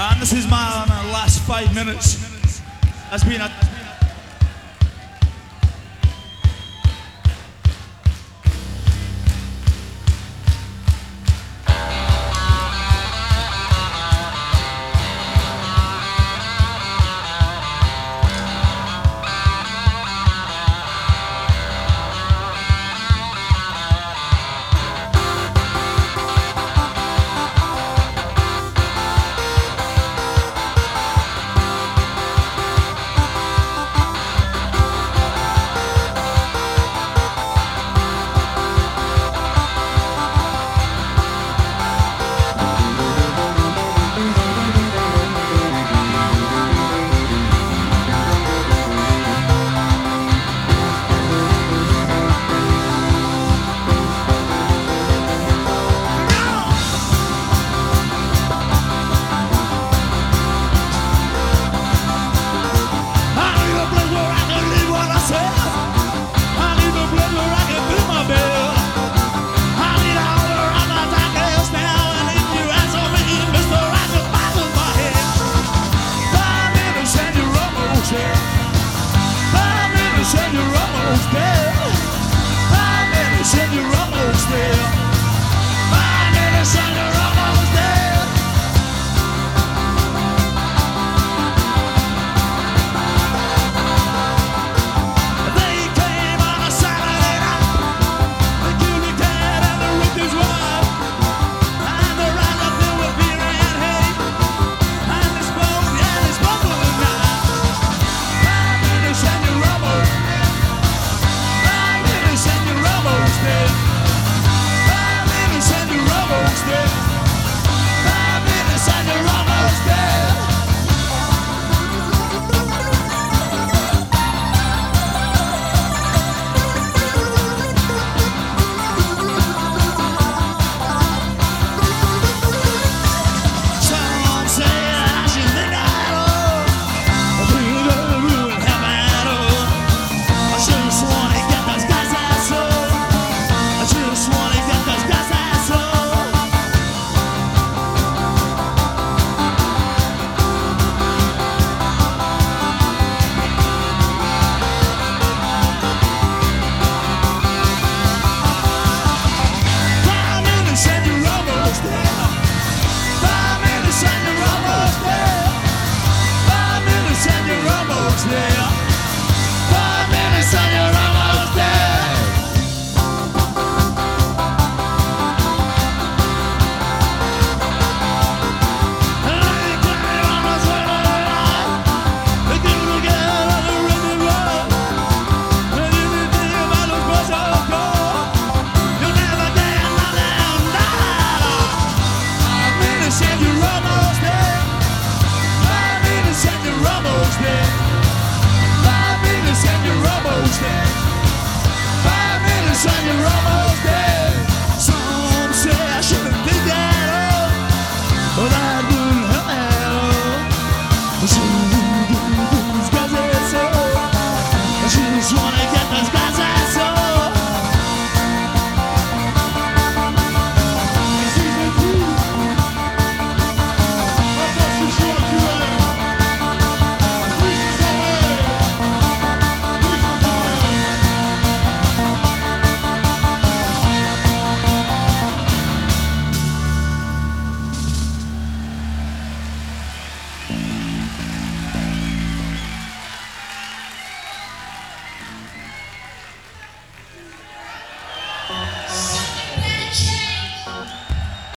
And this is my, my last five minutes. It's been a Five minutes and you're almost dead.